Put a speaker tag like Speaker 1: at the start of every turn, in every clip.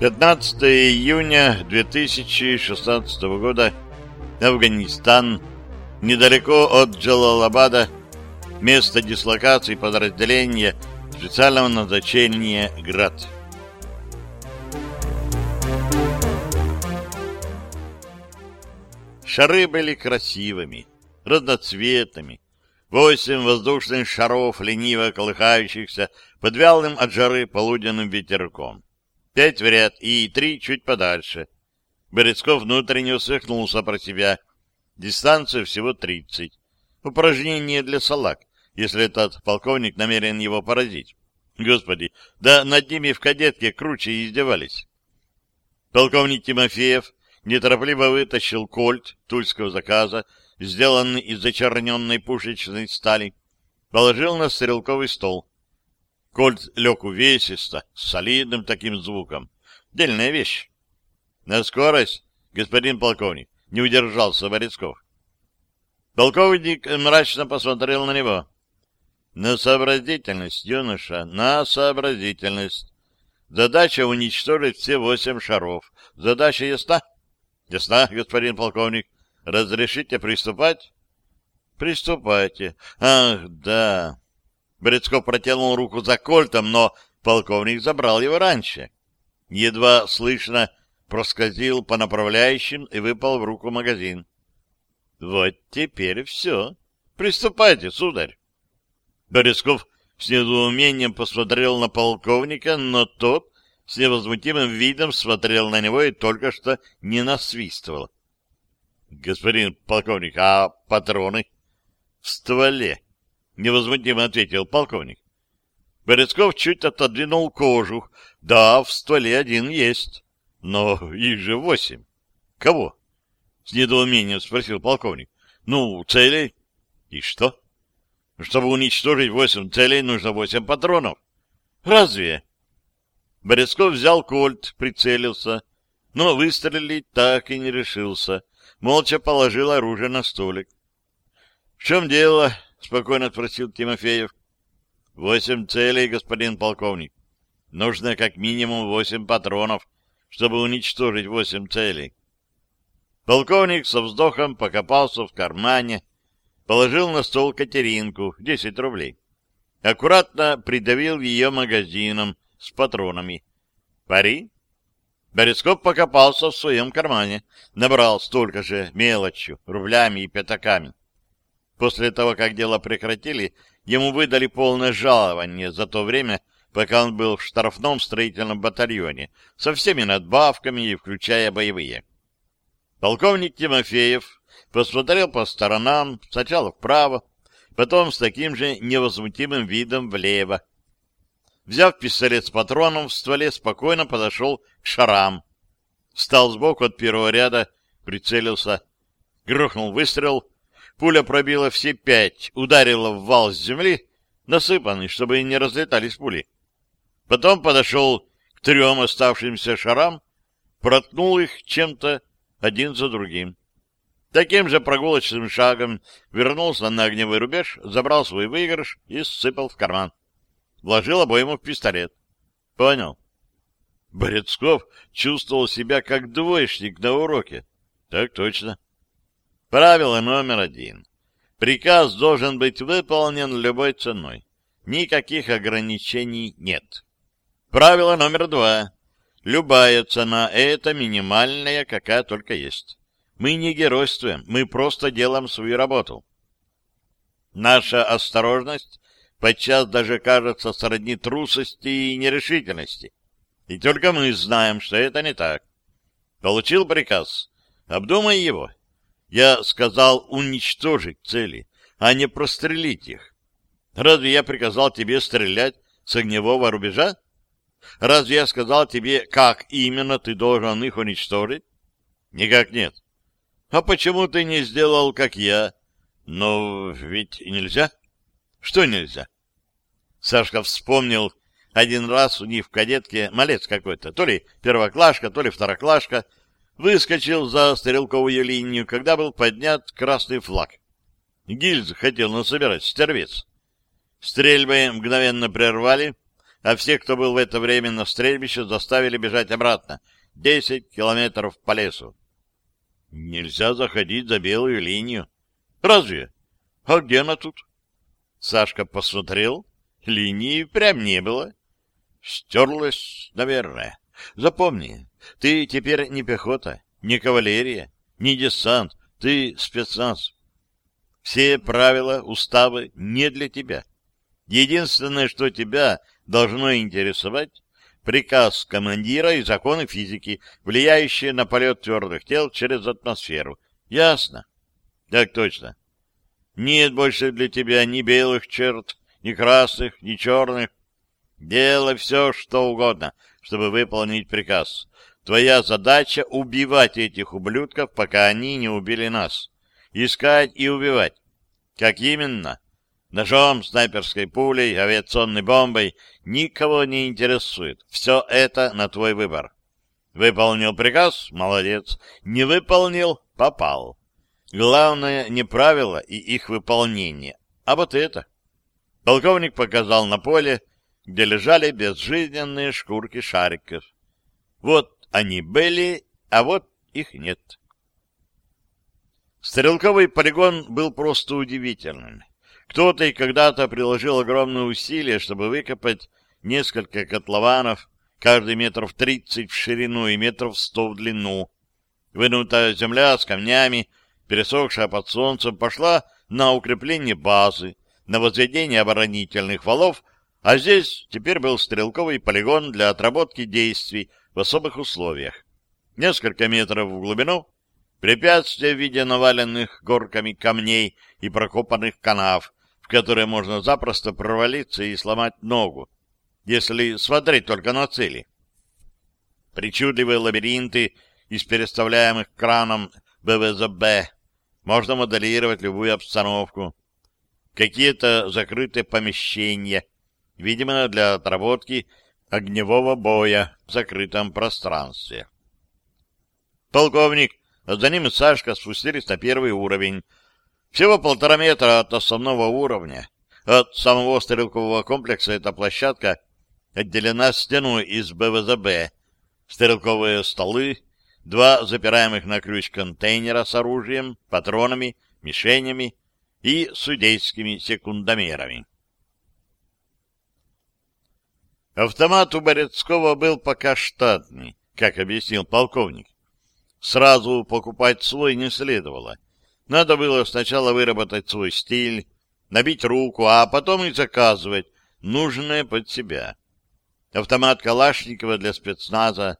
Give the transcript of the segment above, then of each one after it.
Speaker 1: 15 июня 2016 года, Афганистан, недалеко от Джалалабада, место дислокации подразделения специального назначения «Град». Шары были красивыми, разноцветными. Восемь воздушных шаров, лениво колыхающихся под вялым от жары полуденным ветерком пять в ряд и три чуть подальше. Берецков внутренне усмехнулся про себя. Дистанция всего тридцать. Упражнение для салак, если этот полковник намерен его поразить. Господи, да над ними в кадетке круче издевались. Полковник Тимофеев неторопливо вытащил кольт тульского заказа, сделанный из зачерненной пушечной стали, положил на стрелковый стол, Кольт лег увесисто, с солидным таким звуком. Дельная вещь. На скорость, господин полковник, не удержался Борецков. Полковник мрачно посмотрел на него. На сообразительность, юноша, на сообразительность. Задача уничтожить все восемь шаров. Задача ясна? Ясна, господин полковник. Разрешите приступать? Приступайте. Ах, да. Брецко протянул руку за кольтом, но полковник забрал его раньше. Едва слышно проскользил по направляющим и выпал в руку магазин. — Вот теперь все. Приступайте, сударь. Борисков с недоумением посмотрел на полковника, но тот с невозмутимым видом смотрел на него и только что не насвистывал. — Господин полковник, а патроны? — В стволе, невозмутимо ответил полковник. Берецков чуть отодвинул кожух. Да, в стволе один есть, но их же восемь. Кого? С недоумением спросил полковник. Ну, целей. И что? Чтобы уничтожить восемь целей, нужно восемь патронов. Разве? Борецков взял кольт, прицелился, но выстрелить так и не решился. Молча положил оружие на столик. — В чем дело? — спокойно спросил Тимофеев. — Восемь целей, господин полковник. Нужно как минимум восемь патронов, чтобы уничтожить восемь целей. Полковник со вздохом покопался в кармане, положил на стол Катеринку, десять рублей. Аккуратно придавил ее магазином с патронами. «Пари?» Борископ покопался в своем кармане, набрал столько же мелочью, рублями и пятаками. После того, как дело прекратили, ему выдали полное жалование за то время, пока он был в штрафном строительном батальоне, со всеми надбавками и включая боевые. Полковник Тимофеев посмотрел по сторонам, сначала вправо, потом с таким же невозмутимым видом влево. Взяв пистолет с патроном в стволе, спокойно подошел к шарам. Встал сбоку от первого ряда, прицелился. Грохнул выстрел, Пуля пробила все пять, ударила в вал с земли, насыпанный, чтобы не разлетались пули. Потом подошел к трем оставшимся шарам, проткнул их чем-то один за другим. Таким же прогулочным шагом вернулся на огневой рубеж, забрал свой выигрыш и сыпал в карман. Вложил обойму в пистолет. Понял. Борецков чувствовал себя как двоечник на уроке. Так точно. Правило номер один. Приказ должен быть выполнен любой ценой. Никаких ограничений нет. Правило номер два. Любая цена — это минимальная, какая только есть. Мы не геройствуем, мы просто делаем свою работу. Наша осторожность подчас даже кажется сродни трусости и нерешительности. И только мы знаем, что это не так. Получил приказ. Обдумай его я сказал уничтожить цели, а не прострелить их. Разве я приказал тебе стрелять с огневого рубежа? Разве я сказал тебе, как именно ты должен их уничтожить? Никак нет. А почему ты не сделал, как я? Но ведь нельзя. Что нельзя? Сашка вспомнил один раз у них в кадетке малец какой-то, то ли первоклашка, то ли второклашка, выскочил за стрелковую линию, когда был поднят красный флаг. Гильз хотел насобирать стервец. Стрельбы мгновенно прервали, а всех, кто был в это время на стрельбище, заставили бежать обратно, 10 километров по лесу. Нельзя заходить за белую линию. Разве? А где она тут? Сашка посмотрел, линии прям не было. Стерлась, наверное. Запомни, ты теперь не пехота, не кавалерия, не десант, ты спецназ. Все правила, уставы не для тебя. Единственное, что тебя должно интересовать, приказ командира и законы физики, влияющие на полет твердых тел через атмосферу. Ясно? Так точно. Нет больше для тебя ни белых черт, ни красных, ни черных. Делай все, что угодно, чтобы выполнить приказ. Твоя задача — убивать этих ублюдков, пока они не убили нас. Искать и убивать. Как именно? Ножом, снайперской пулей, авиационной бомбой. Никого не интересует. Все это на твой выбор. Выполнил приказ? Молодец. Не выполнил? Попал. Главное не правила и их выполнение, а вот это. Полковник показал на поле, где лежали безжизненные шкурки шариков. Вот они были, а вот их нет. Стрелковый полигон был просто удивительным. Кто-то и когда-то приложил огромные усилия, чтобы выкопать несколько котлованов, каждый метров тридцать в ширину и метров сто в длину. Вынутая земля с камнями, пересохшая под солнцем, пошла на укрепление базы, на возведение оборонительных валов а здесь теперь был стрелковый полигон для отработки действий в особых условиях. Несколько метров в глубину препятствия в виде наваленных горками камней и прокопанных канав, в которые можно запросто провалиться и сломать ногу, если смотреть только на цели. Причудливые лабиринты из переставляемых краном БВЗБ можно моделировать любую обстановку. Какие-то закрытые помещения — видимо, для отработки огневого боя в закрытом пространстве. Полковник, за ним и Сашка спустились на первый уровень. Всего полтора метра от основного уровня. От самого стрелкового комплекса эта площадка отделена стеной из БВЗБ, стрелковые столы, два запираемых на ключ контейнера с оружием, патронами, мишенями и судейскими секундомерами. Автомат у Борецкого был пока штатный, как объяснил полковник. Сразу покупать свой не следовало. Надо было сначала выработать свой стиль, набить руку, а потом и заказывать нужное под себя. Автомат Калашникова для спецназа,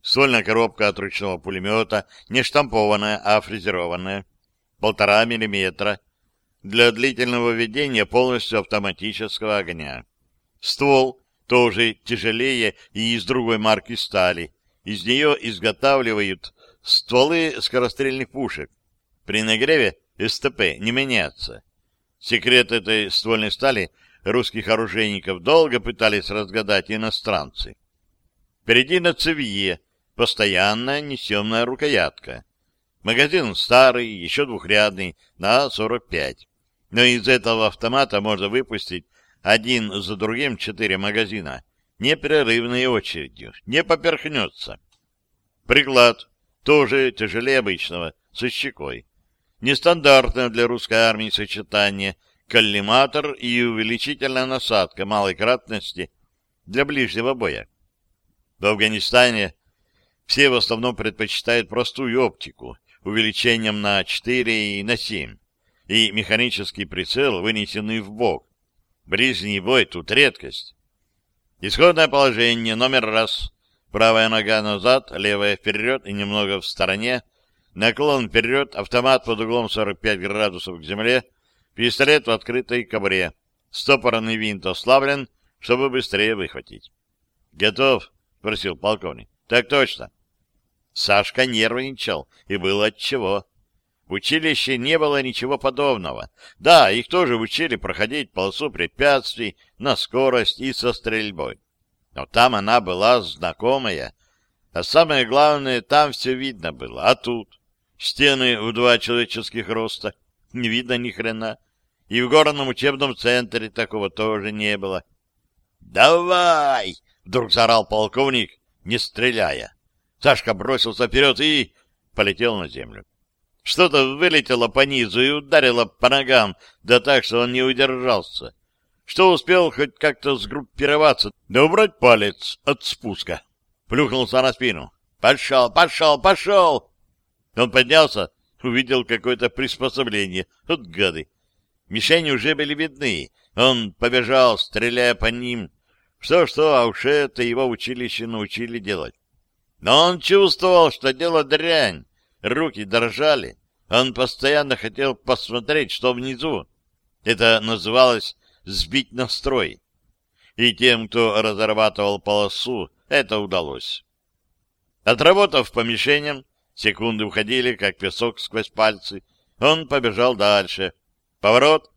Speaker 1: ствольная коробка от ручного пулемета, не штампованная, а фрезерованная, полтора миллиметра, для длительного ведения полностью автоматического огня. Ствол тоже тяжелее и из другой марки стали. Из нее изготавливают стволы скорострельных пушек. При нагреве СТП не меняется. Секрет этой ствольной стали русских оружейников долго пытались разгадать иностранцы. Впереди на цевье постоянная несемная рукоятка. Магазин старый, еще двухрядный, на 45. Но из этого автомата можно выпустить один за другим четыре магазина, непрерывной очередью, не поперхнется. Приклад тоже тяжелее обычного, со щекой. Нестандартное для русской армии сочетание коллиматор и увеличительная насадка малой кратности для ближнего боя. В Афганистане все в основном предпочитают простую оптику, увеличением на 4 и на 7, и механический прицел, вынесенный в бок, Ближний бой тут редкость. Исходное положение номер раз. Правая нога назад, левая вперед и немного в стороне. Наклон вперед, автомат под углом 45 градусов к земле, пистолет в открытой кобре, Стопорный винт ослаблен, чтобы быстрее выхватить. «Готов?» — спросил полковник. «Так точно». Сашка нервничал, и было отчего. В училище не было ничего подобного. Да, их тоже учили проходить полосу препятствий на скорость и со стрельбой. Но там она была знакомая. А самое главное, там все видно было. А тут? Стены в два человеческих роста. Не видно ни хрена. И в горном учебном центре такого тоже не было. «Давай!» — вдруг заорал полковник, не стреляя. Сашка бросился вперед и полетел на землю. Что-то вылетело по низу и ударило по ногам, да так, что он не удержался. Что успел хоть как-то сгруппироваться, да убрать палец от спуска. Плюхнулся на спину. «Пошел, пошел, пошел!» Он поднялся, увидел какое-то приспособление. Вот гады! Мишени уже были видны. Он побежал, стреляя по ним. Что-что, а уж это его училище научили делать. Но он чувствовал, что дело дрянь руки дрожали. Он постоянно хотел посмотреть, что внизу. Это называлось «сбить настрой». И тем, кто разрабатывал полосу, это удалось. Отработав помещением, секунды уходили, как песок сквозь пальцы, он побежал дальше. Поворот.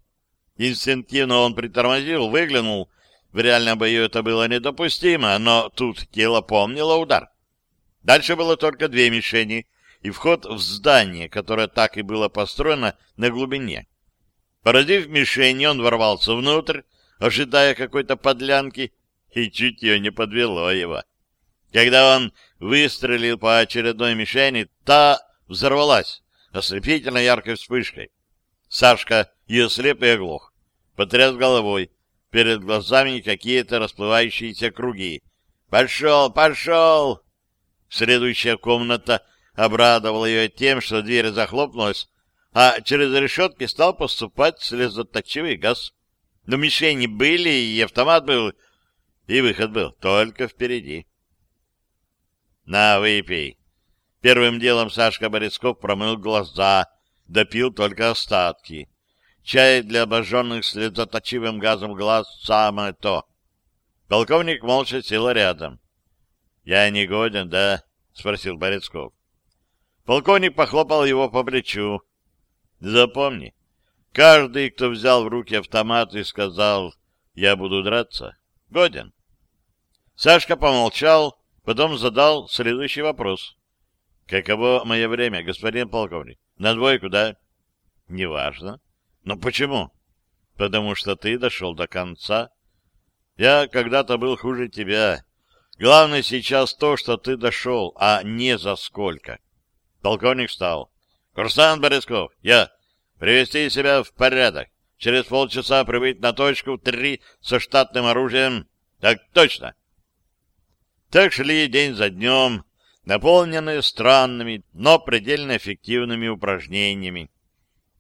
Speaker 1: Инстинктивно он притормозил, выглянул. В реальном бою это было недопустимо, но тут тело помнило удар. Дальше было только две мишени и вход в здание, которое так и было построено на глубине. Поразив мишень, он ворвался внутрь, ожидая какой-то подлянки, и чуть ее не подвело его. Когда он выстрелил по очередной мишени, та взорвалась ослепительно яркой вспышкой. Сашка и слеп и оглох. Потряс головой. Перед глазами какие-то расплывающиеся круги. «Пошел! Пошел!» Следующая комната обрадовал ее тем, что дверь захлопнулась, а через решетки стал поступать слезоточивый газ. Но мишени были, и автомат был, и выход был только впереди. «На, выпей!» Первым делом Сашка Борисков промыл глаза, допил только остатки. Чай для обожженных слезоточивым газом глаз — самое то. Полковник молча сел рядом. — Я не годен, да? — спросил Борисков. Полковник похлопал его по плечу. «Запомни, каждый, кто взял в руки автомат и сказал, я буду драться, годен». Сашка помолчал, потом задал следующий вопрос. «Каково мое время, господин полковник? На двойку, да?» «Неважно». «Но почему?» «Потому что ты дошел до конца. Я когда-то был хуже тебя. Главное сейчас то, что ты дошел, а не за сколько». Полковник встал. «Курсант Борисков, я. Привести себя в порядок. Через полчаса прибыть на точку три со штатным оружием. Так точно!» Так шли день за днем, наполненные странными, но предельно эффективными упражнениями.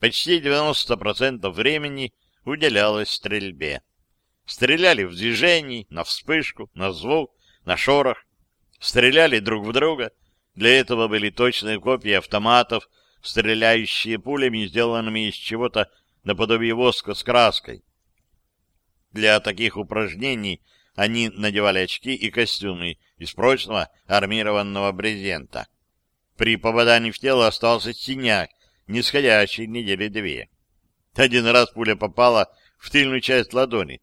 Speaker 1: Почти 90% времени уделялось стрельбе. Стреляли в движении, на вспышку, на звук, на шорох. Стреляли друг в друга — для этого были точные копии автоматов, стреляющие пулями, сделанными из чего-то наподобие воска с краской. Для таких упражнений они надевали очки и костюмы из прочного армированного брезента. При попадании в тело остался синяк, нисходящий недели две. Один раз пуля попала в тыльную часть ладони,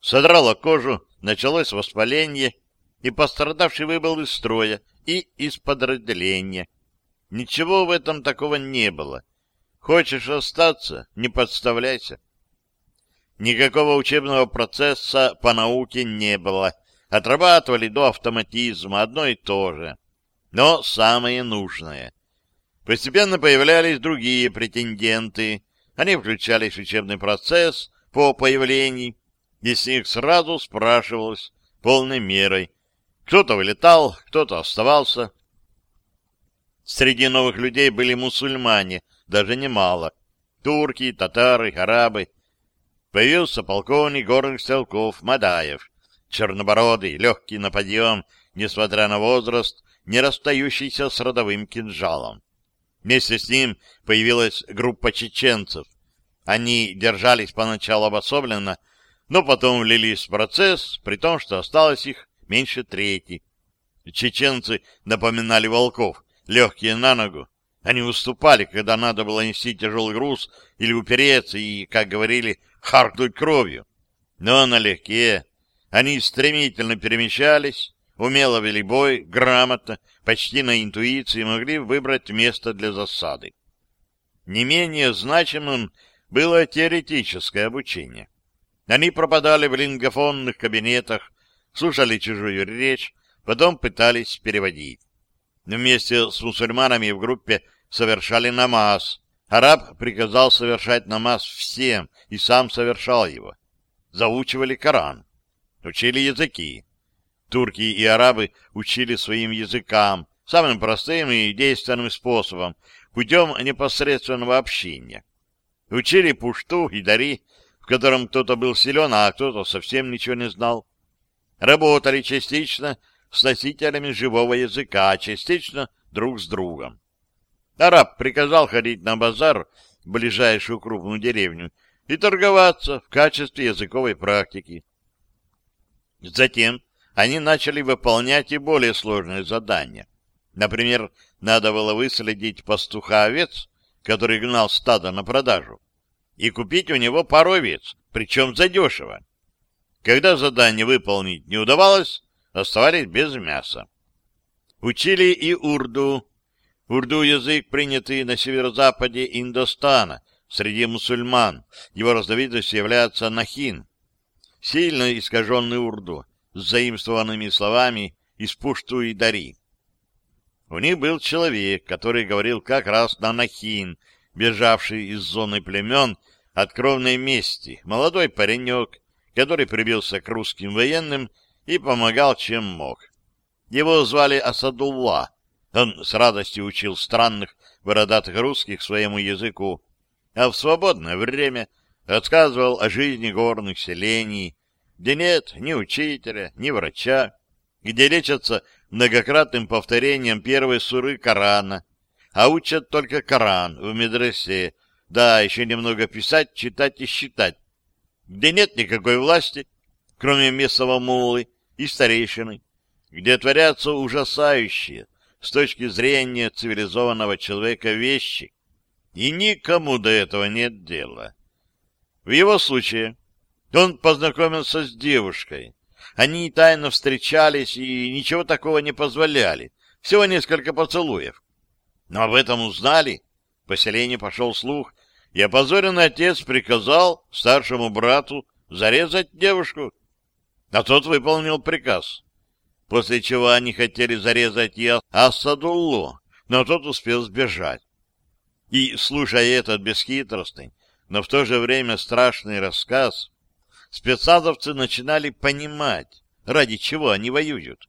Speaker 1: содрала кожу, началось воспаление — и пострадавший выбыл из строя и из подразделения. Ничего в этом такого не было. Хочешь остаться — не подставляйся. Никакого учебного процесса по науке не было. Отрабатывали до автоматизма одно и то же. Но самое нужное. Постепенно появлялись другие претенденты. Они включались в учебный процесс по появлению, и с них сразу спрашивалось полной мерой, кто-то вылетал, кто-то оставался. Среди новых людей были мусульмане, даже немало. Турки, татары, арабы. Появился полковник горных стрелков Мадаев, чернобородый, легкий на подъем, несмотря на возраст, не расстающийся с родовым кинжалом. Вместе с ним появилась группа чеченцев. Они держались поначалу обособленно, но потом влились в процесс, при том, что осталось их меньше трети. Чеченцы напоминали волков, легкие на ногу. Они уступали, когда надо было нести тяжелый груз или упереться и, как говорили, харкнуть кровью. Но налегке они стремительно перемещались, умело вели бой, грамотно, почти на интуиции могли выбрать место для засады. Не менее значимым было теоретическое обучение. Они пропадали в лингофонных кабинетах, слушали чужую речь, потом пытались переводить. Вместе с мусульманами в группе совершали намаз. Араб приказал совершать намаз всем и сам совершал его. Заучивали Коран, учили языки. Турки и арабы учили своим языкам, самым простым и действенным способом, путем непосредственного общения. Учили пушту и дари, в котором кто-то был силен, а кто-то совсем ничего не знал работали частично с носителями живого языка, а частично друг с другом. Араб приказал ходить на базар в ближайшую крупную деревню и торговаться в качестве языковой практики. Затем они начали выполнять и более сложные задания. Например, надо было выследить пастуха-овец, который гнал стадо на продажу, и купить у него пару овец, причем задешево. Когда задание выполнить не удавалось, оставались без мяса. Учили и урду. Урду — язык, принятый на северо-западе Индостана, среди мусульман. Его разновидностью является нахин. Сильно искаженный урду, с заимствованными словами из Пушту и Дари. У них был человек, который говорил как раз на нахин, бежавший из зоны племен от кровной мести, молодой паренек, который прибился к русским военным и помогал, чем мог. Его звали Асадулла. Он с радостью учил странных, бородатых русских своему языку, а в свободное время рассказывал о жизни горных селений, где нет ни учителя, ни врача, где лечатся многократным повторением первой суры Корана, а учат только Коран в медресе, да, еще немного писать, читать и считать, где нет никакой власти, кроме местного мулы и старейшины, где творятся ужасающие с точки зрения цивилизованного человека вещи, и никому до этого нет дела. В его случае он познакомился с девушкой. Они тайно встречались и ничего такого не позволяли, всего несколько поцелуев. Но об этом узнали. в поселении пошел слух, и опозоренный отец приказал старшему брату зарезать девушку. А тот выполнил приказ, после чего они хотели зарезать и Асадулло, но тот успел сбежать. И, слушая этот бесхитростный, но в то же время страшный рассказ, спецназовцы начинали понимать, ради чего они воюют.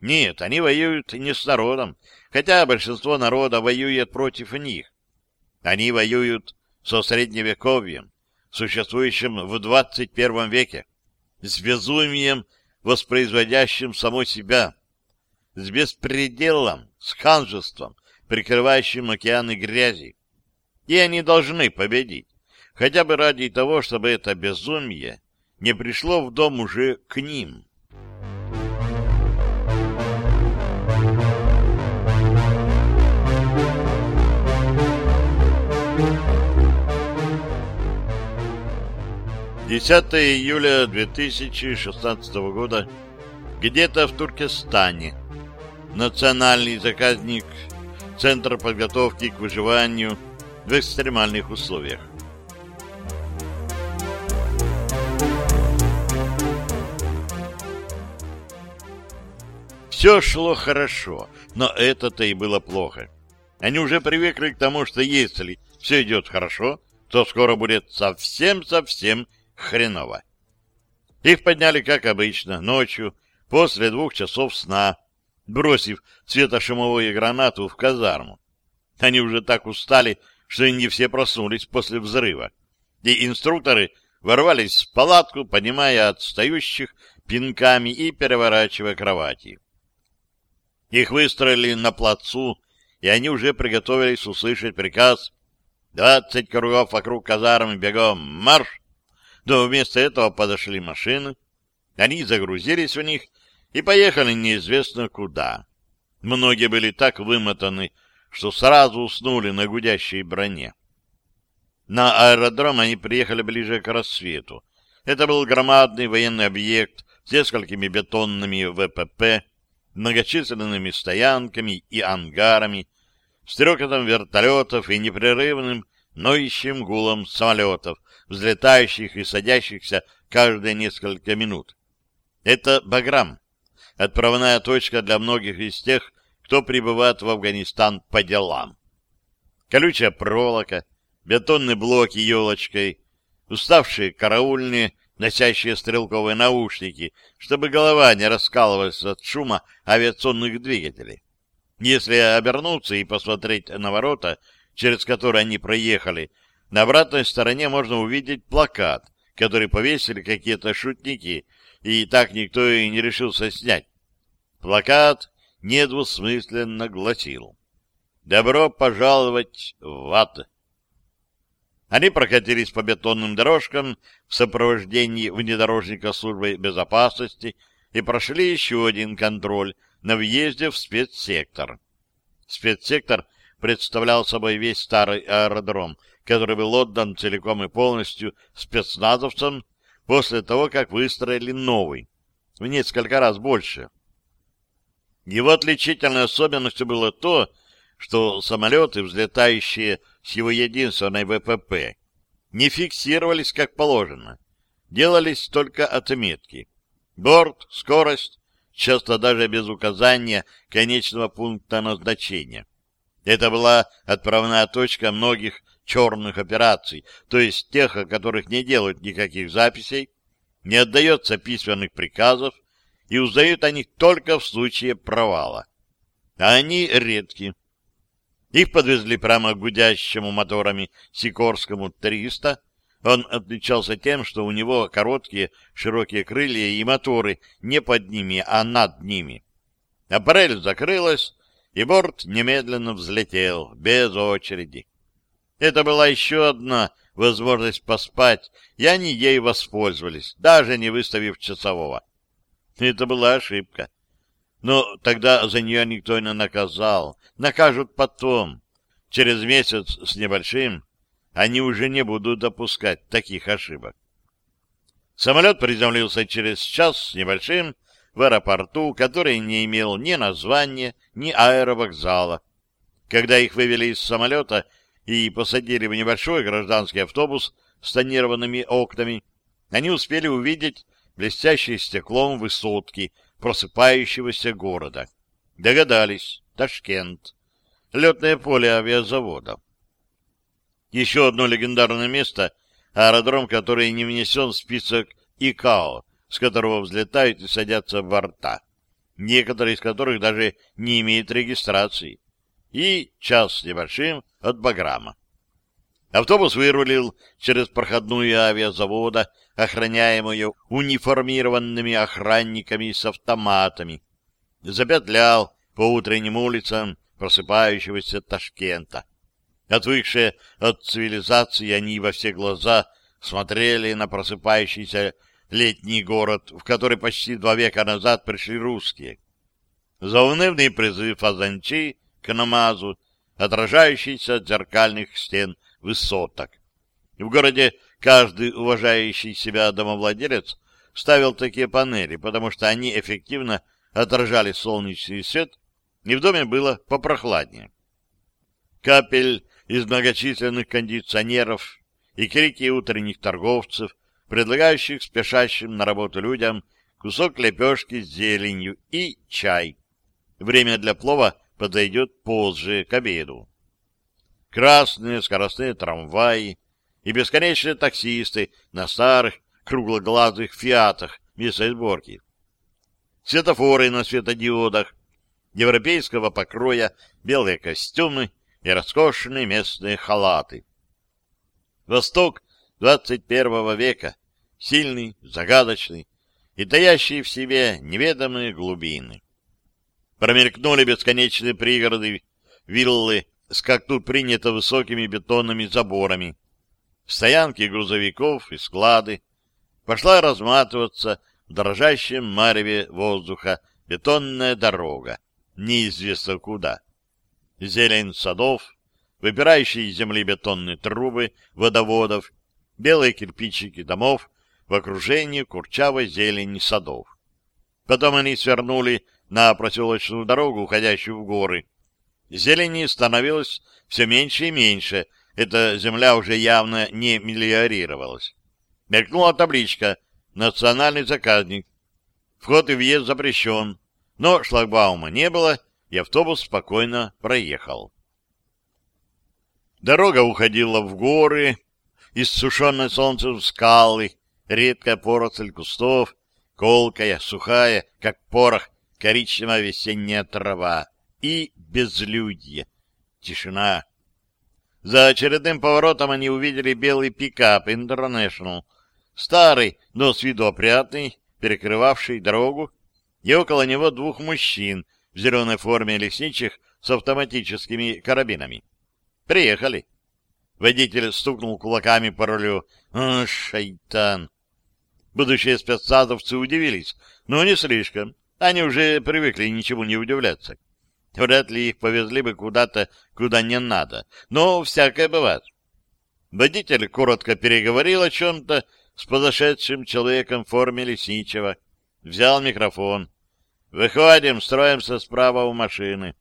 Speaker 1: Нет, они воюют не с народом, хотя большинство народа воюет против них. Они воюют со средневековьем, существующим в 21 веке, с безумием, воспроизводящим само себя, с беспределом, с ханжеством, прикрывающим океаны грязи. И они должны победить, хотя бы ради того, чтобы это безумие не пришло в дом уже к ним». 10 июля 2016 года где-то в Туркестане национальный заказник центр подготовки к выживанию в экстремальных условиях. Все шло хорошо, но это-то и было плохо. Они уже привыкли к тому, что если все идет хорошо, то скоро будет совсем-совсем хреново. Их подняли, как обычно, ночью, после двух часов сна, бросив светошумовую гранату в казарму. Они уже так устали, что и не все проснулись после взрыва. И инструкторы ворвались в палатку, поднимая отстающих пинками и переворачивая кровати. Их выстроили на плацу, и они уже приготовились услышать приказ «Двадцать кругов вокруг казармы, бегом, марш!» но вместо этого подошли машины, они загрузились в них и поехали неизвестно куда. Многие были так вымотаны, что сразу уснули на гудящей броне. На аэродром они приехали ближе к рассвету. Это был громадный военный объект с несколькими бетонными ВПП, многочисленными стоянками и ангарами, с трекотом вертолетов и непрерывным ноющим гулом самолетов, взлетающих и садящихся каждые несколько минут. Это Баграм, отправная точка для многих из тех, кто прибывает в Афганистан по делам. Колючая проволока, бетонные блоки, елочкой, уставшие караульные, носящие стрелковые наушники, чтобы голова не раскалывалась от шума авиационных двигателей. Если обернуться и посмотреть на ворота, через которые они проехали, на обратной стороне можно увидеть плакат, который повесили какие-то шутники, и так никто и не решился снять. Плакат недвусмысленно гласил «Добро пожаловать в ад!». Они прокатились по бетонным дорожкам в сопровождении внедорожника службы безопасности и прошли еще один контроль на въезде в спецсектор. Спецсектор представлял собой весь старый аэродром — который был отдан целиком и полностью спецназовцам после того, как выстроили новый, в несколько раз больше. Его отличительной особенностью было то, что самолеты, взлетающие с его единственной ВПП, не фиксировались как положено, делались только отметки. Борт, скорость, часто даже без указания конечного пункта назначения. Это была отправная точка многих черных операций, то есть тех, о которых не делают никаких записей, не отдается письменных приказов и узнают о них только в случае провала. А они редки. Их подвезли прямо к гудящему моторами Сикорскому 300. Он отличался тем, что у него короткие широкие крылья и моторы не под ними, а над ними. Аппарель закрылась, и борт немедленно взлетел, без очереди. Это была еще одна возможность поспать, и они ей воспользовались, даже не выставив часового. Это была ошибка. Но тогда за нее никто не наказал. Накажут потом. Через месяц с небольшим они уже не будут допускать таких ошибок. Самолет приземлился через час с небольшим в аэропорту, который не имел ни названия, ни аэровокзала. Когда их вывели из самолета, и посадили в небольшой гражданский автобус с тонированными окнами, они успели увидеть блестящее стеклом высотки просыпающегося города. Догадались, Ташкент, летное поле авиазавода. Еще одно легендарное место — аэродром, который не внесен в список ИКАО, с которого взлетают и садятся борта, некоторые из которых даже не имеют регистрации и час небольшим от Баграма. Автобус вырулил через проходную авиазавода, охраняемую униформированными охранниками с автоматами. запятлял по утренним улицам просыпающегося Ташкента. Отвыкшие от цивилизации, они во все глаза смотрели на просыпающийся летний город, в который почти два века назад пришли русские. Заунывный призыв Азанчи к намазу, отражающийся от зеркальных стен высоток. В городе каждый уважающий себя домовладелец ставил такие панели, потому что они эффективно отражали солнечный свет, и в доме было попрохладнее. Капель из многочисленных кондиционеров и крики утренних торговцев, предлагающих спешащим на работу людям кусок лепешки с зеленью и чай. Время для плова подойдет позже, к обеду. Красные скоростные трамваи и бесконечные таксисты на старых круглоглазых фиатах местной сборки. Светофоры на светодиодах, европейского покроя белые костюмы и роскошные местные халаты. Восток 21 века, сильный, загадочный и таящий в себе неведомые глубины. Промелькнули бесконечные пригороды, виллы с, как тут принято, высокими бетонными заборами. Стоянки грузовиков и склады. Пошла разматываться в дрожащем мареве воздуха бетонная дорога, неизвестно куда. Зелень садов, выпирающие из земли бетонные трубы водоводов, белые кирпичики домов в окружении курчавой зелени садов. Потом они свернули на проселочную дорогу, уходящую в горы. Зелени становилось все меньше и меньше, эта земля уже явно не мелиорировалась. Мелькнула табличка «Национальный заказник». Вход и въезд запрещен, но шлагбаума не было, и автобус спокойно проехал. Дорога уходила в горы, иссушенное солнцем скалы, редкая поросль кустов, колкая, сухая, как порох, коричневая весенняя трава и безлюдье. Тишина. За очередным поворотом они увидели белый пикап International, старый, но с виду опрятный, перекрывавший дорогу, и около него двух мужчин в зеленой форме лесничих с автоматическими карабинами. «Приехали!» Водитель стукнул кулаками по рулю. «О, шайтан!» Будущие спецназовцы удивились, но не слишком. Они уже привыкли ничего не удивляться. Вряд ли их повезли бы куда-то, куда не надо. Но всякое бывает. Водитель коротко переговорил о чем-то с подошедшим человеком в форме лесничего. Взял микрофон. «Выходим, строимся справа у машины».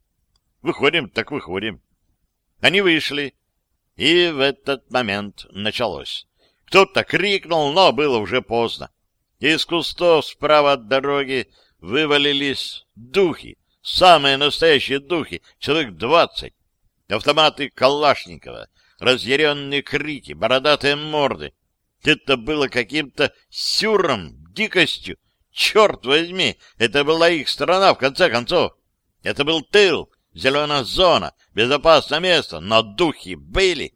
Speaker 1: «Выходим, так выходим». Они вышли. И в этот момент началось. Кто-то крикнул, но было уже поздно. Из кустов справа от дороги вывалились духи, самые настоящие духи, человек двадцать. Автоматы Калашникова, разъяренные крики, бородатые морды. Это было каким-то сюром, дикостью. Черт возьми, это была их страна, в конце концов. Это был тыл, зеленая зона, безопасное место, но духи были.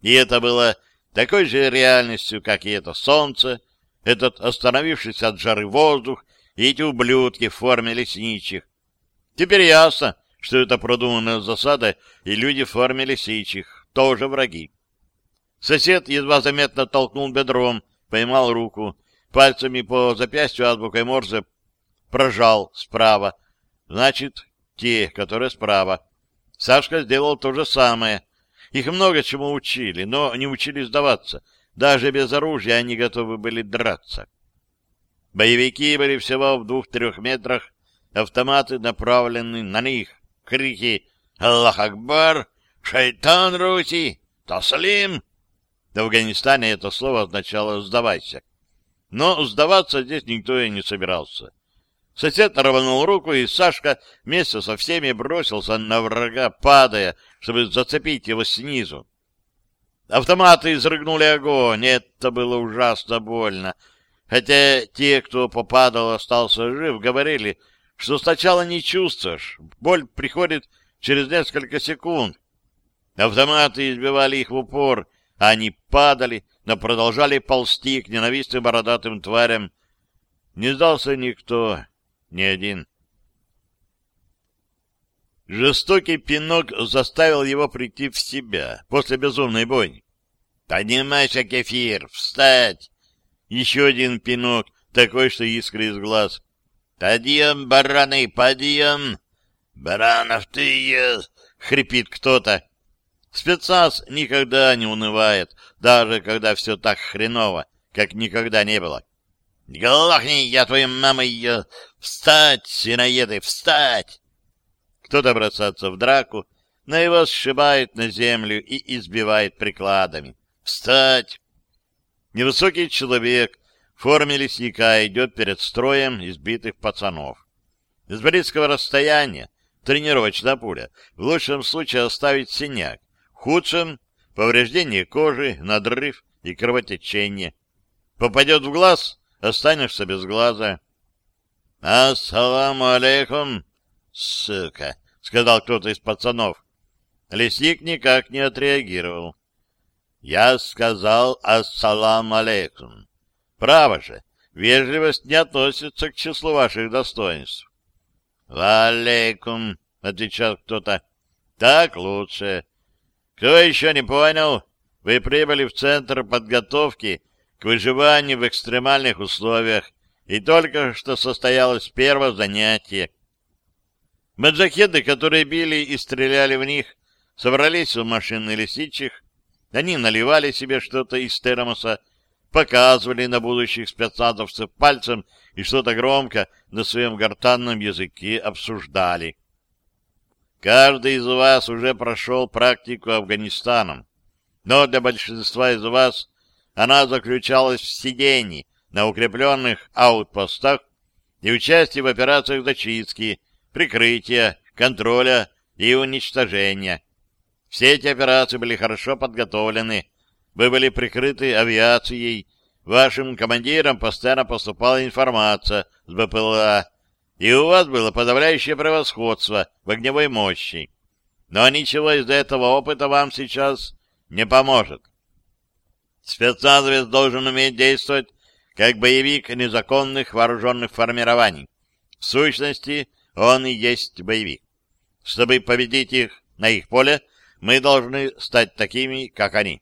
Speaker 1: И это было такой же реальностью, как и это солнце, этот остановившийся от жары воздух, и эти ублюдки в форме лесничих. Теперь ясно, что это продуманная засада, и люди в форме лисичьих тоже враги. Сосед едва заметно толкнул бедром, поймал руку, пальцами по запястью азбукой Морзе прожал справа. Значит, те, которые справа. Сашка сделал то же самое. Их много чему учили, но не учили сдаваться. Даже без оружия они готовы были драться. Боевики были всего в двух-трех метрах, автоматы направлены на них. Крики «Аллах Акбар!» «Шайтан Руси!» «Таслим!» В Афганистане это слово означало «сдавайся». Но сдаваться здесь никто и не собирался. Сосед рванул руку, и Сашка вместе со всеми бросился на врага, падая, чтобы зацепить его снизу. Автоматы изрыгнули огонь, это было ужасно больно. Хотя те, кто попадал, остался жив, говорили, что сначала не чувствуешь, боль приходит через несколько секунд. Автоматы избивали их в упор, а они падали, но продолжали ползти к ненавистным бородатым тварям. Не сдался никто, ни один. Жестокий пинок заставил его прийти в себя после безумной бойни. «Поднимайся, кефир! Встать!» Еще один пинок, такой, что искры из глаз. «Подъем, бараны, подъем!» «Баранов ты ест!» — хрипит кто-то. Спецназ никогда не унывает, даже когда все так хреново, как никогда не было. «Глохни, я твою маму ее! Встать, синоеды, встать!» Кто-то бросается в драку, но его сшибает на землю и избивает прикладами. «Встать!» Невысокий человек в форме лесника идет перед строем избитых пацанов. Из близкого расстояния тренировочная пуля в лучшем случае оставит синяк, в худшем — повреждение кожи, надрыв и кровотечение. Попадет в глаз — останешься без глаза. «Ассаламу алейкум, сука!» — сказал кто-то из пацанов. Лесник никак не отреагировал. Я сказал «Ассалам алейкум». Право же, вежливость не относится к числу ваших достоинств. «Ва алейкум», — отвечал кто-то. «Так лучше». «Кто еще не понял, вы прибыли в Центр подготовки к выживанию в экстремальных условиях, и только что состоялось первое занятие. Маджахеды, которые били и стреляли в них, собрались у машины и они наливали себе что-то из термоса, показывали на будущих спецназовцев пальцем и что-то громко на своем гортанном языке обсуждали. Каждый из вас уже прошел практику Афганистаном, но для большинства из вас она заключалась в сидении на укрепленных аутпостах и участии в операциях зачистки, прикрытия, контроля и уничтожения. Все эти операции были хорошо подготовлены. Вы были прикрыты авиацией. Вашим командирам постоянно поступала информация с БПЛА, и у вас было подавляющее превосходство в огневой мощи. Но ничего из этого опыта вам сейчас не поможет. Спецназовец должен уметь действовать как боевик незаконных вооруженных формирований. В сущности, он и есть боевик. Чтобы победить их на их поле, мы должны стать такими, как они.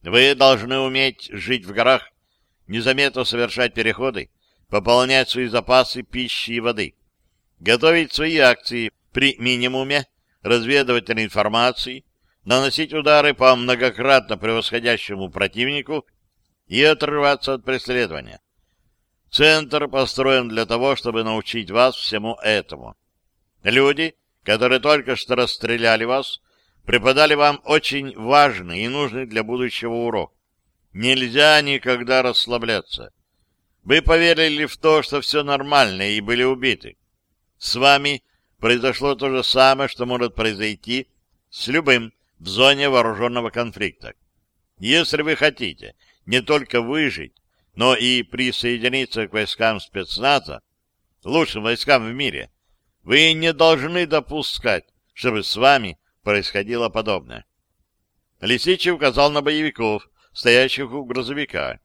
Speaker 1: Вы должны уметь жить в горах, незаметно совершать переходы, пополнять свои запасы пищи и воды, готовить свои акции при минимуме разведывательной информации, наносить удары по многократно превосходящему противнику и отрываться от преследования. Центр построен для того, чтобы научить вас всему этому. Люди, которые только что расстреляли вас, преподали вам очень важный и нужный для будущего урок. Нельзя никогда расслабляться. Вы поверили в то, что все нормально, и были убиты. С вами произошло то же самое, что может произойти с любым в зоне вооруженного конфликта. Если вы хотите не только выжить, но и присоединиться к войскам спецназа, лучшим войскам в мире, вы не должны допускать, чтобы с вами происходило подобное. Лисичий указал на боевиков, стоящих у грузовика.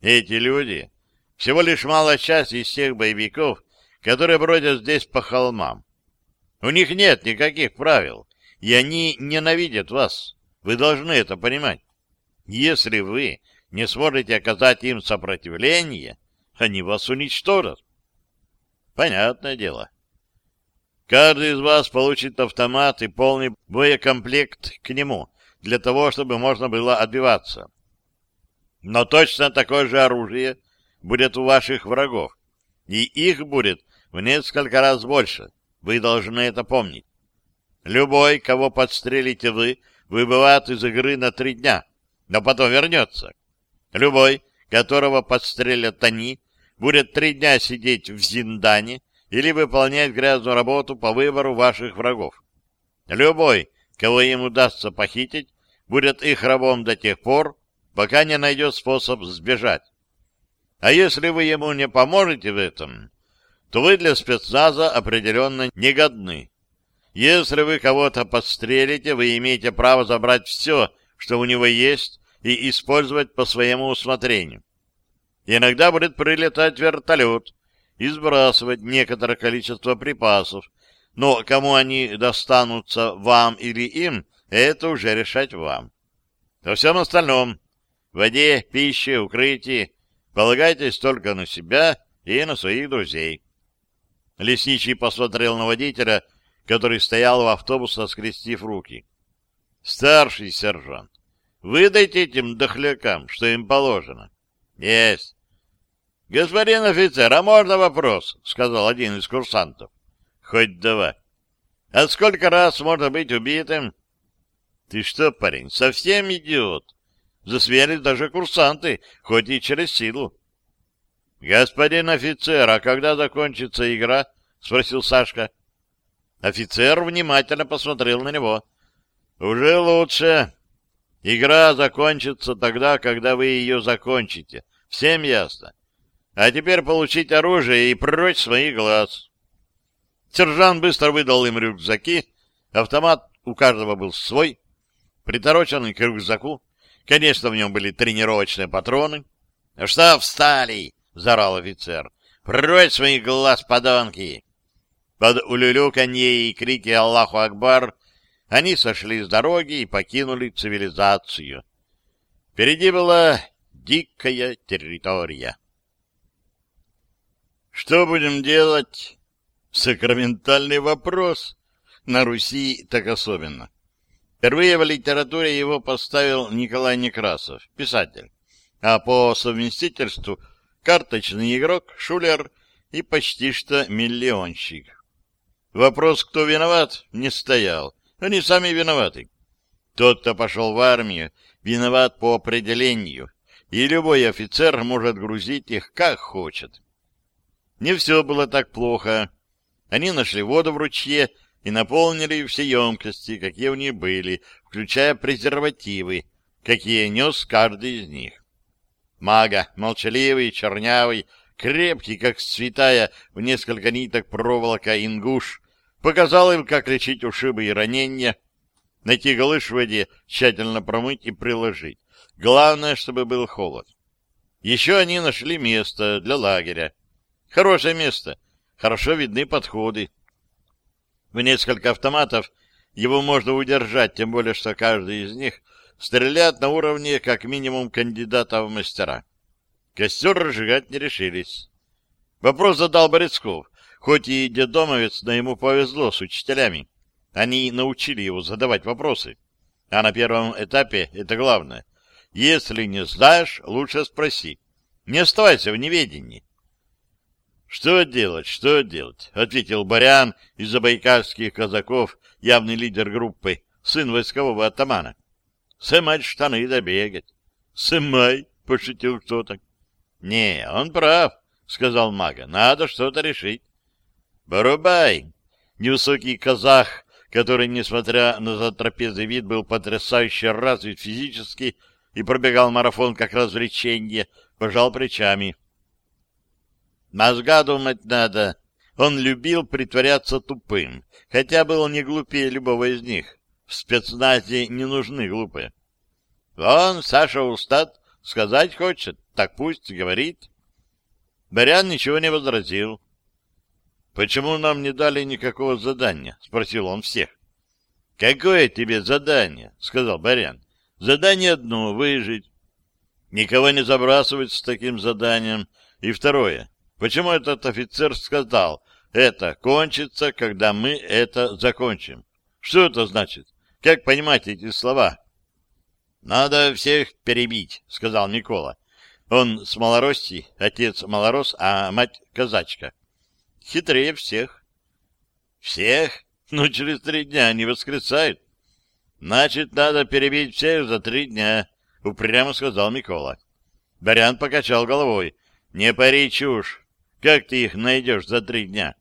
Speaker 1: Эти люди — всего лишь малая часть из тех боевиков, которые бродят здесь по холмам. У них нет никаких правил, и они ненавидят вас. Вы должны это понимать. Если вы не сможете оказать им сопротивление, они вас уничтожат. Понятное дело. Каждый из вас получит автомат и полный боекомплект к нему, для того, чтобы можно было отбиваться. Но точно такое же оружие будет у ваших врагов, и их будет в несколько раз больше. Вы должны это помнить. Любой, кого подстрелите вы, выбывает из игры на три дня, но потом вернется. Любой, которого подстрелят они, будет три дня сидеть в Зиндане, или выполнять грязную работу по выбору ваших врагов. Любой, кого им удастся похитить, будет их рабом до тех пор, пока не найдет способ сбежать. А если вы ему не поможете в этом, то вы для спецназа определенно негодны. Если вы кого-то подстрелите, вы имеете право забрать все, что у него есть, и использовать по своему усмотрению. Иногда будет прилетать вертолет, и сбрасывать некоторое количество припасов, но кому они достанутся, вам или им, это уже решать вам. Во всем остальном, воде, пище, укрытии, полагайтесь только на себя и на своих друзей. Лесничий посмотрел на водителя, который стоял в автобусе, скрестив руки. — Старший сержант, выдайте этим дохлякам, что им положено. — Есть. «Господин офицер, а можно вопрос?» — сказал один из курсантов. «Хоть два». «А сколько раз можно быть убитым?» «Ты что, парень, совсем идиот?» Засмеялись даже курсанты, хоть и через силу. «Господин офицер, а когда закончится игра?» — спросил Сашка. Офицер внимательно посмотрел на него. «Уже лучше. Игра закончится тогда, когда вы ее закончите. Всем ясно. А теперь получить оружие и прочь с моих глаз. Сержант быстро выдал им рюкзаки. Автомат у каждого был свой, притороченный к рюкзаку. Конечно, в нем были тренировочные патроны. «Ну — Что встали? — заорал офицер. — Прочь с моих глаз, подонки! Под улюлюканье и крики «Аллаху Акбар» они сошли с дороги и покинули цивилизацию. Впереди была дикая территория. Что будем делать? Сакраментальный вопрос. На Руси так особенно. Впервые в литературе его поставил Николай Некрасов, писатель, а по совместительству карточный игрок, шулер и почти что миллионщик. Вопрос, кто виноват, не стоял. Они сами виноваты. Тот, кто пошел в армию, виноват по определению, и любой офицер может грузить их как хочет. Не все было так плохо. Они нашли воду в ручье и наполнили все емкости, какие у них были, включая презервативы, какие нес каждый из них. Мага, молчаливый, чернявый, крепкий, как святая в несколько ниток проволока ингуш, показал им, как лечить ушибы и ранения, найти голыш в воде, тщательно промыть и приложить. Главное, чтобы был холод. Еще они нашли место для лагеря. Хорошее место, хорошо видны подходы. В несколько автоматов его можно удержать, тем более, что каждый из них стреляет на уровне как минимум кандидата в мастера. Костер разжигать не решились. Вопрос задал Борецков, хоть и дедомовец, но ему повезло с учителями. Они научили его задавать вопросы. А на первом этапе это главное. Если не знаешь, лучше спроси. Не оставайся в неведении. «Что делать, что делать?» — ответил Барян из забайкальских казаков, явный лидер группы, сын войскового атамана. «Сымать штаны да бегать». «Сымай!» — пошутил кто-то. «Не, он прав», — сказал мага. «Надо что-то решить». «Барубай!» — невысокий казах, который, несмотря на затрапезный вид, был потрясающе развит физически и пробегал марафон как развлечение, пожал плечами. Мозга думать надо. Он любил притворяться тупым, хотя был не глупее любого из них. В спецназе не нужны глупые. Вон Саша Устат сказать хочет, так пусть говорит. Барян ничего не возразил. «Почему нам не дали никакого задания?» — спросил он всех. «Какое тебе задание?» — сказал Барян. «Задание одно — выжить. Никого не забрасывать с таким заданием. И второе Почему этот офицер сказал, это кончится, когда мы это закончим? Что это значит? Как понимать эти слова? Надо всех перебить, сказал Никола. Он с Малороссии, отец Малорос, а мать казачка. Хитрее всех. Всех? Ну через три дня они воскресают. Значит, надо перебить всех за три дня, упрямо сказал Микола. Барян покачал головой. Не пари чушь. Как ты их найдешь за три дня?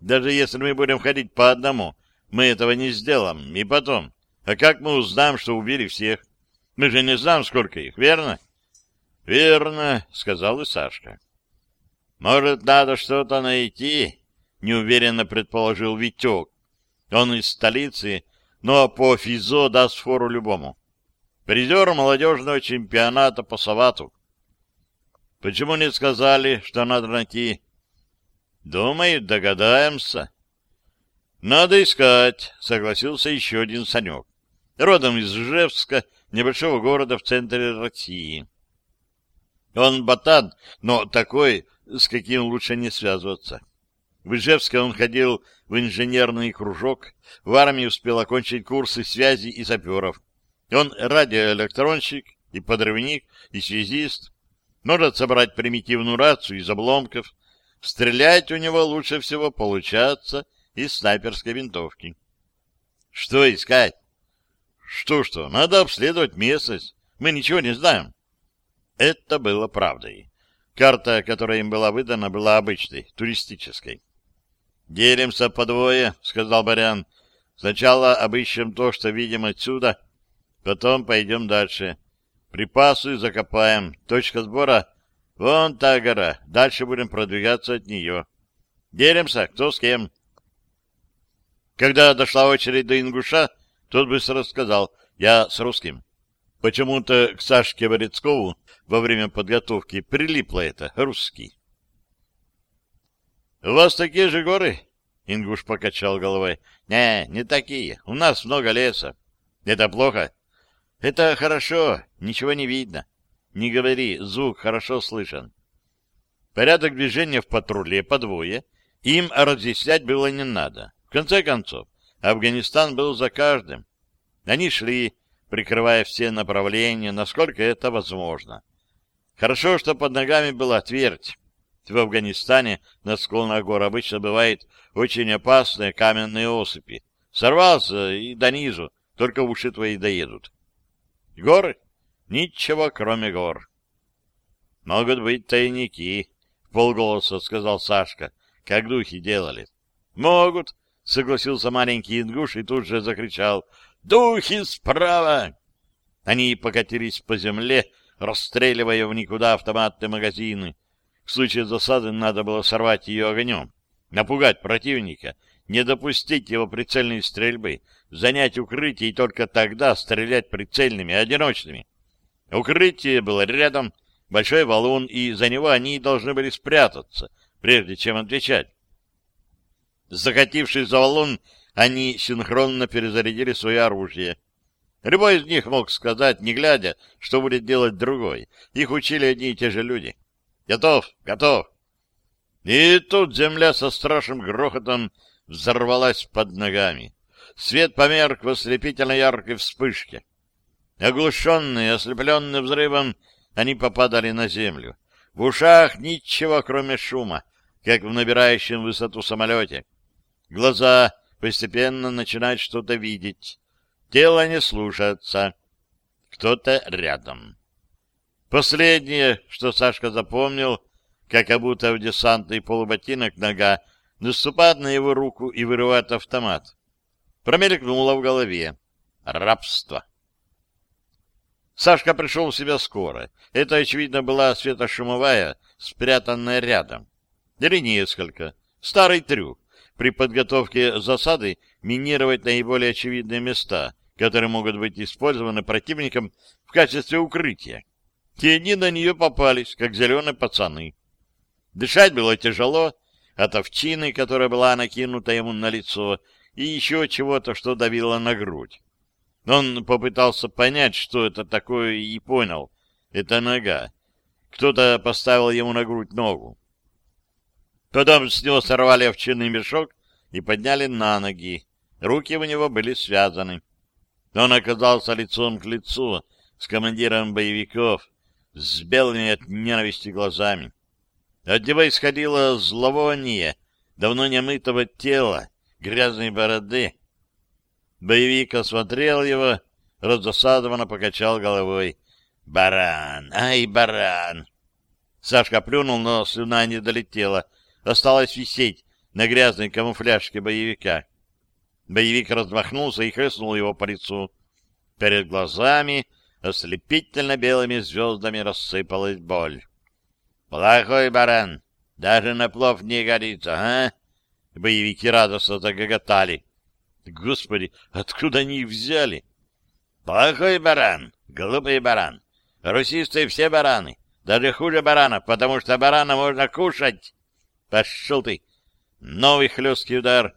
Speaker 1: Даже если мы будем ходить по одному, мы этого не сделаем. И потом, а как мы узнаем, что убили всех? Мы же не знаем, сколько их, верно? — Верно, — сказал и Сашка. — Может, надо что-то найти? — неуверенно предположил Витек. Он из столицы, но по физо даст фору любому. Призер молодежного чемпионата по Савату. Почему не сказали, что надо найти? Думаю, догадаемся. Надо искать, согласился еще один Санек. Родом из Жевска, небольшого города в центре России. Он батан, но такой, с каким лучше не связываться. В Ижевске он ходил в инженерный кружок, в армии успел окончить курсы связи и саперов. Он радиоэлектронщик и подрывник, и связист. Может собрать примитивную рацию из обломков. Стрелять у него лучше всего получается из снайперской винтовки. Что искать? Что-что, надо обследовать местность. Мы ничего не знаем. Это было правдой. Карта, которая им была выдана, была обычной, туристической. «Делимся по двое», — сказал Барян. «Сначала обыщем то, что видим отсюда, потом пойдем дальше. Припасы закопаем. Точка сбора — вон та гора. Дальше будем продвигаться от нее. Делимся, кто с кем. Когда дошла очередь до ингуша, тот быстро сказал «Я с русским». Почему-то к Сашке Борецкову во время подготовки прилипло это «русский». «У вас такие же горы?» — Ингуш покачал головой. «Не, не такие. У нас много леса. Это плохо?» Это хорошо, ничего не видно. Не говори, звук хорошо слышен. Порядок движения в патруле подвое. Им разъяснять было не надо. В конце концов, Афганистан был за каждым. Они шли, прикрывая все направления, насколько это возможно. Хорошо, что под ногами была твердь. В Афганистане на склонах гор обычно бывают очень опасные каменные осыпи. Сорвался и до низу, только уши твои доедут. Горы? Ничего, кроме гор. Могут быть тайники, — полголоса сказал Сашка, как духи делали. Могут, — согласился маленький ингуш и тут же закричал. Духи справа! Они покатились по земле, расстреливая в никуда автоматные магазины. В случае засады надо было сорвать ее огнем, напугать противника не допустить его прицельной стрельбы, занять укрытие и только тогда стрелять прицельными, а одиночными. Укрытие было рядом, большой валун, и за него они должны были спрятаться, прежде чем отвечать. Захотившись за валун, они синхронно перезарядили свое оружие. Любой из них мог сказать, не глядя, что будет делать другой. Их учили одни и те же люди. «Готов! Готов!» И тут земля со страшным грохотом взорвалась под ногами. Свет померк в ослепительно яркой вспышке. Оглушенные, ослепленные взрывом, они попадали на землю. В ушах ничего, кроме шума, как в набирающем высоту самолете. Глаза постепенно начинают что-то видеть. Тело не слушается. Кто-то рядом. Последнее, что Сашка запомнил, как обута в десантный полуботинок нога наступать на его руку и вырывать автомат. Промелькнуло в голове. Рабство. Сашка пришел в себя скоро. Это, очевидно, была светошумовая, спрятанная рядом. Или несколько. Старый трюк. При подготовке засады минировать наиболее очевидные места, которые могут быть использованы противником в качестве укрытия. Те одни на нее попались, как зеленые пацаны. Дышать было тяжело, от овчины, которая была накинута ему на лицо, и еще чего-то, что давило на грудь. Он попытался понять, что это такое, и понял. Это нога. Кто-то поставил ему на грудь ногу. Потом с него сорвали овчинный мешок и подняли на ноги. Руки у него были связаны. Он оказался лицом к лицу с командиром боевиков, с белыми от ненависти глазами. От него исходило зловоние давно немытого тела, грязной бороды. Боевик осмотрел его, раздосадованно покачал головой. «Баран! Ай, баран!» Сашка плюнул, но слюна не долетела. Осталось висеть на грязной камуфляжке боевика. Боевик размахнулся и хлестнул его по лицу. Перед глазами ослепительно белыми звездами рассыпалась боль. Плохой баран, даже на плов не годится, а? Боевики радостно загоготали. Господи, откуда они их взяли? Плохой баран, глупый баран. Русисты все бараны, даже хуже баранов, потому что барана можно кушать. Пошел ты. Новый хлесткий удар.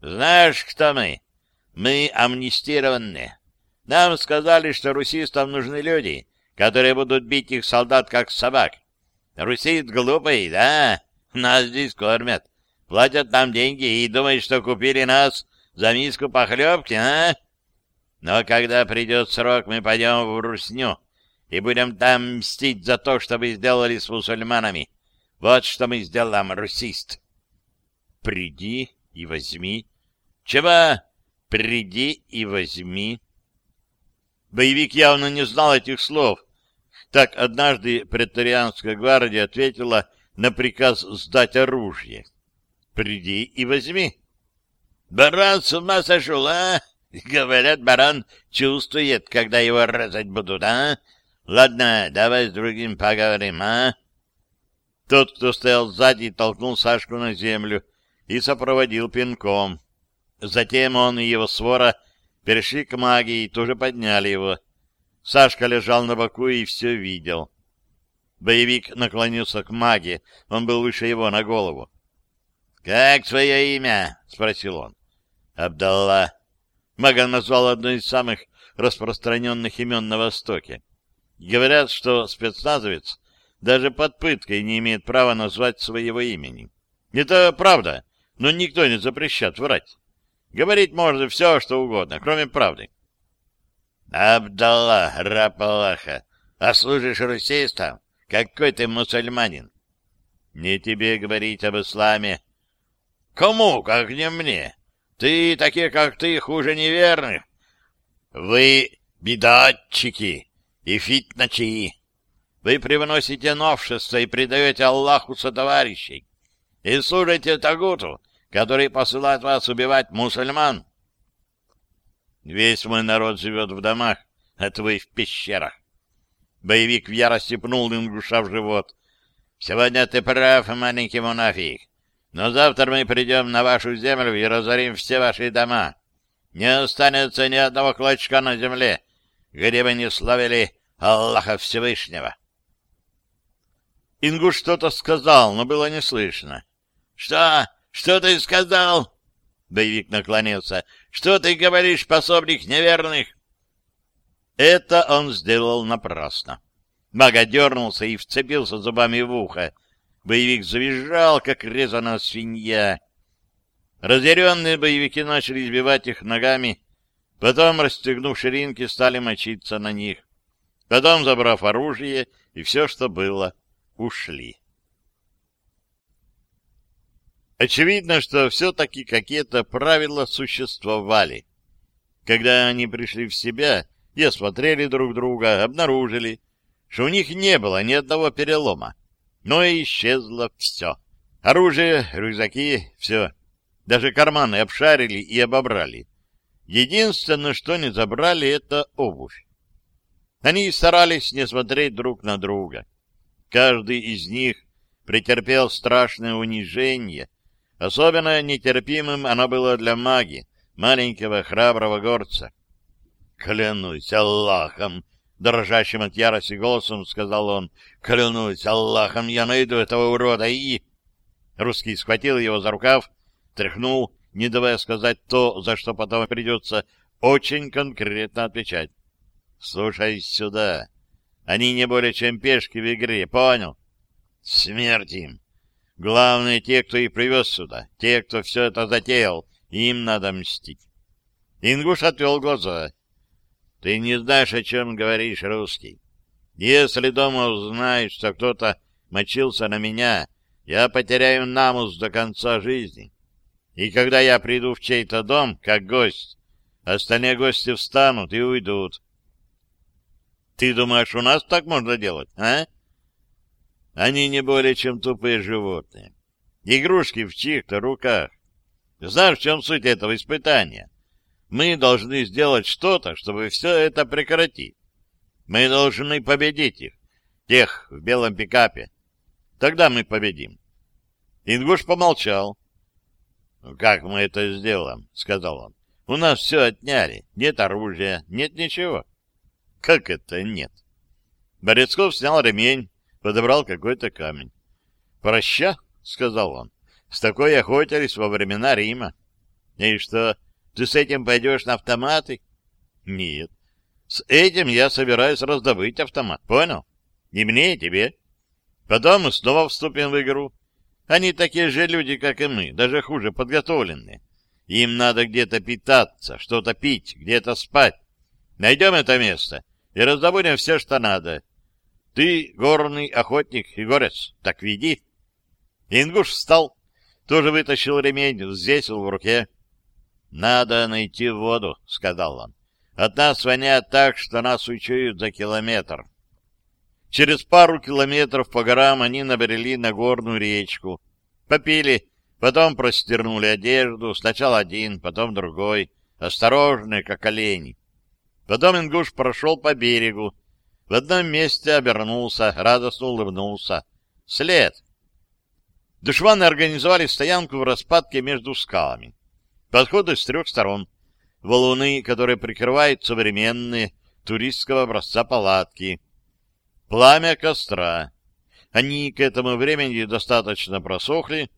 Speaker 1: Знаешь, кто мы? Мы амнистированные. Нам сказали, что русистам нужны люди, которые будут бить их солдат как собак. Русеют глупый, да? Нас здесь кормят. Платят нам деньги и думают, что купили нас за миску похлебки, а? Но когда придет срок, мы пойдем в Русню и будем там мстить за то, что вы сделали с мусульманами. Вот что мы сделаем, русист. Приди и возьми. Чего? Приди и возьми. Боевик явно не знал этих слов — так однажды претарианская гвардия ответила на приказ сдать оружие. «Приди и возьми». «Баран с ума сошел, а?» «Говорят, баран чувствует, когда его резать будут, а? Ладно, давай с другим поговорим, а?» Тот, кто стоял сзади, толкнул Сашку на землю и сопроводил пинком. Затем он и его свора перешли к магии и тоже подняли его. Сашка лежал на боку и все видел. Боевик наклонился к маге, он был выше его на голову. — Как твое имя? — спросил он. — Абдалла. Мага назвал одно из самых распространенных имен на Востоке. Говорят, что спецназовец даже под пыткой не имеет права назвать своего имени. Это правда, но никто не запрещает врать. Говорить можно все, что угодно, кроме правды. — Абдалла, раб Аллаха, а служишь русейством? Какой ты мусульманин? Не тебе говорить об исламе. Кому, как не мне? Ты, такие как ты, хуже неверных. Вы бедатчики и фитначи. Вы привносите новшества и предаете Аллаху сотоварищей. И служите Тагуту, который посылает вас убивать мусульман. Весь мой народ живет в домах, а твой в пещерах. Боевик в ярости пнул ингуша в живот. «Сегодня ты прав, маленький мунафик, но завтра мы придем на вашу землю и разорим все ваши дома. Не останется ни одного клочка на земле, где бы не славили Аллаха Всевышнего». Ингуш что-то сказал, но было не слышно. «Что? Что ты сказал?» Боевик наклонился. Что ты говоришь, пособник неверных? Это он сделал напрасно. Мага дернулся и вцепился зубами в ухо. Боевик завизжал, как резаная свинья. Разъяренные боевики начали избивать их ногами, потом, расстегнув ширинки, стали мочиться на них. Потом, забрав оружие и все, что было, ушли. Очевидно, что все-таки какие-то правила существовали. Когда они пришли в себя и осмотрели друг друга, обнаружили, что у них не было ни одного перелома, но и исчезло все. Оружие, рюкзаки, все. Даже карманы обшарили и обобрали. Единственное, что не забрали, это обувь. Они старались не смотреть друг на друга. Каждый из них претерпел страшное унижение Особенно нетерпимым оно было для маги, маленького храброго горца. «Клянусь Аллахом!» — дрожащим от ярости голосом сказал он. «Клянусь Аллахом, я найду этого урода и...» Русский схватил его за рукав, тряхнул, не давая сказать то, за что потом придется очень конкретно отвечать. «Слушай сюда. Они не более чем пешки в игре, понял?» «Смерть им!» Главное, те, кто их привез сюда, те, кто все это затеял, им надо мстить. Ингуш отвел глаза. — Ты не знаешь, о чем говоришь, русский. Если дома узнаешь, что кто-то мочился на меня, я потеряю намус до конца жизни. И когда я приду в чей-то дом, как гость, остальные гости встанут и уйдут. — Ты думаешь, у нас так можно делать, а? — они не более чем тупые животные. Игрушки в чьих-то руках. Знаешь, в чем суть этого испытания? Мы должны сделать что-то, чтобы все это прекратить. Мы должны победить их, тех в белом пикапе. Тогда мы победим. Ингуш помолчал. «Ну, «Как мы это сделаем?» — сказал он. «У нас все отняли. Нет оружия, нет ничего». «Как это нет?» Борецков снял ремень подобрал какой-то камень. «Проща», — сказал он, — «с такой охотились во времена Рима». «И что, ты с этим пойдешь на автоматы?» «Нет. С этим я собираюсь раздобыть автомат, понял? И мне, и тебе. Потом мы снова вступим в игру. Они такие же люди, как и мы, даже хуже подготовленные. Им надо где-то питаться, что-то пить, где-то спать. Найдем это место и раздобудем все, что надо. Ты горный охотник и горец, так веди. Ингуш встал, тоже вытащил ремень, взвесил в руке. — Надо найти воду, — сказал он. — От нас воняет так, что нас учуют за километр. Через пару километров по горам они набрели на горную речку. Попили, потом простернули одежду, сначала один, потом другой, осторожные, как олени. Потом Ингуш прошел по берегу, в одном месте обернулся, радостно улыбнулся. След! Душваны организовали стоянку в распадке между скалами. Подходы с трех сторон. Валуны, которые прикрывают современные туристского образца палатки. Пламя костра. Они к этому времени достаточно просохли,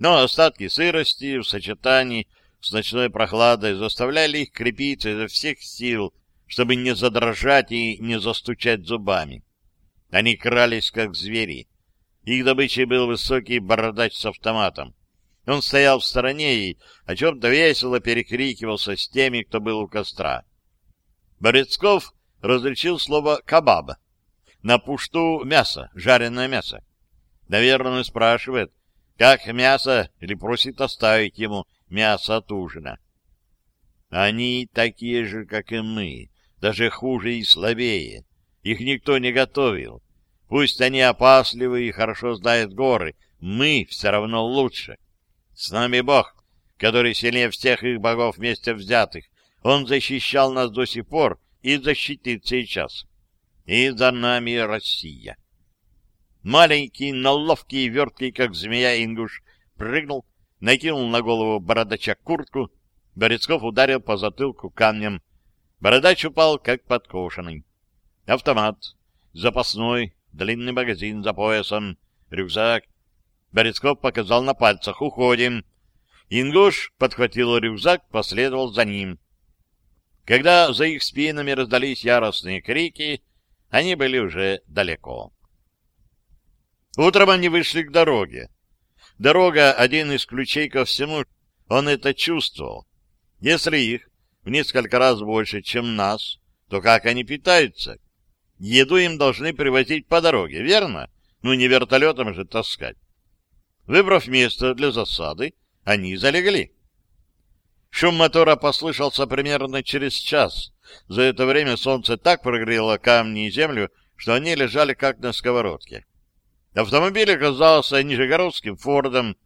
Speaker 1: но остатки сырости в сочетании с ночной прохладой заставляли их крепиться изо всех сил, чтобы не задрожать и не застучать зубами. Они крались, как звери. Их добычей был высокий бородач с автоматом. Он стоял в стороне и о чем-то весело перекрикивался с теми, кто был у костра. Борецков различил слово «кабаба». На пушту мясо, жареное мясо. Наверное, спрашивает, как мясо, или просит оставить ему мясо от ужина. Они такие же, как и мы даже хуже и слабее. Их никто не готовил. Пусть они опасливы и хорошо знают горы, мы все равно лучше. С нами Бог, который сильнее всех их богов вместе взятых. Он защищал нас до сих пор и защитит сейчас. И за нами Россия. Маленький, но ловкий верткий, как змея ингуш, прыгнул, накинул на голову бородача куртку. Борецков ударил по затылку камнем. Бородач упал, как подкошенный. Автомат, запасной, длинный магазин за поясом, рюкзак. Борецков показал на пальцах «Уходим». Ингуш подхватил рюкзак, последовал за ним. Когда за их спинами раздались яростные крики, они были уже далеко. Утром они вышли к дороге. Дорога — один из ключей ко всему, он это чувствовал. Если их в несколько раз больше, чем нас, то как они питаются? Еду им должны привозить по дороге, верно? Ну, не вертолетом же таскать. Выбрав место для засады, они залегли. Шум мотора послышался примерно через час. За это время солнце так прогрело камни и землю, что они лежали как на сковородке. Автомобиль оказался нижегородским «Фордом».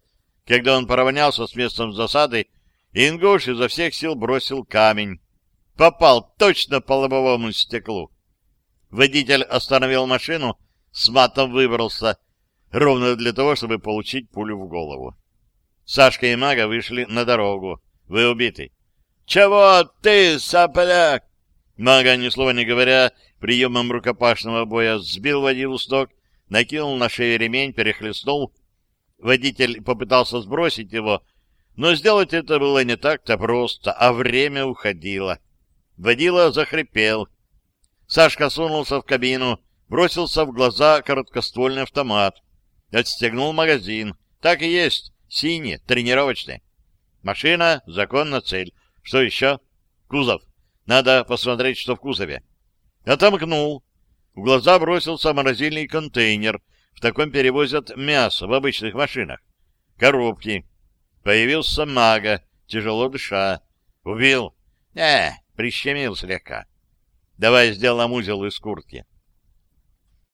Speaker 1: Когда он поравнялся с местом засады, Ингуш изо всех сил бросил камень. Попал точно по лобовому стеклу. Водитель остановил машину, с матом выбрался, ровно для того, чтобы получить пулю в голову. Сашка и Мага вышли на дорогу. Вы убиты. «Чего ты, сопляк?» Мага, ни слова не говоря, приемом рукопашного боя сбил водилу с ног, накинул на шею ремень, перехлестнул. Водитель попытался сбросить его, но сделать это было не так-то просто, а время уходило. Водила захрипел. Сашка сунулся в кабину, бросился в глаза короткоствольный автомат. Отстегнул магазин. Так и есть, синий, тренировочный. Машина, закон на цель. Что еще? Кузов. Надо посмотреть, что в кузове. Отомкнул. В глаза бросился морозильный контейнер. В таком перевозят мясо в обычных машинах. Коробки. Появился мага, тяжело дыша. Убил? Э, Не, прищемил слегка. Давай сделаем узел из куртки.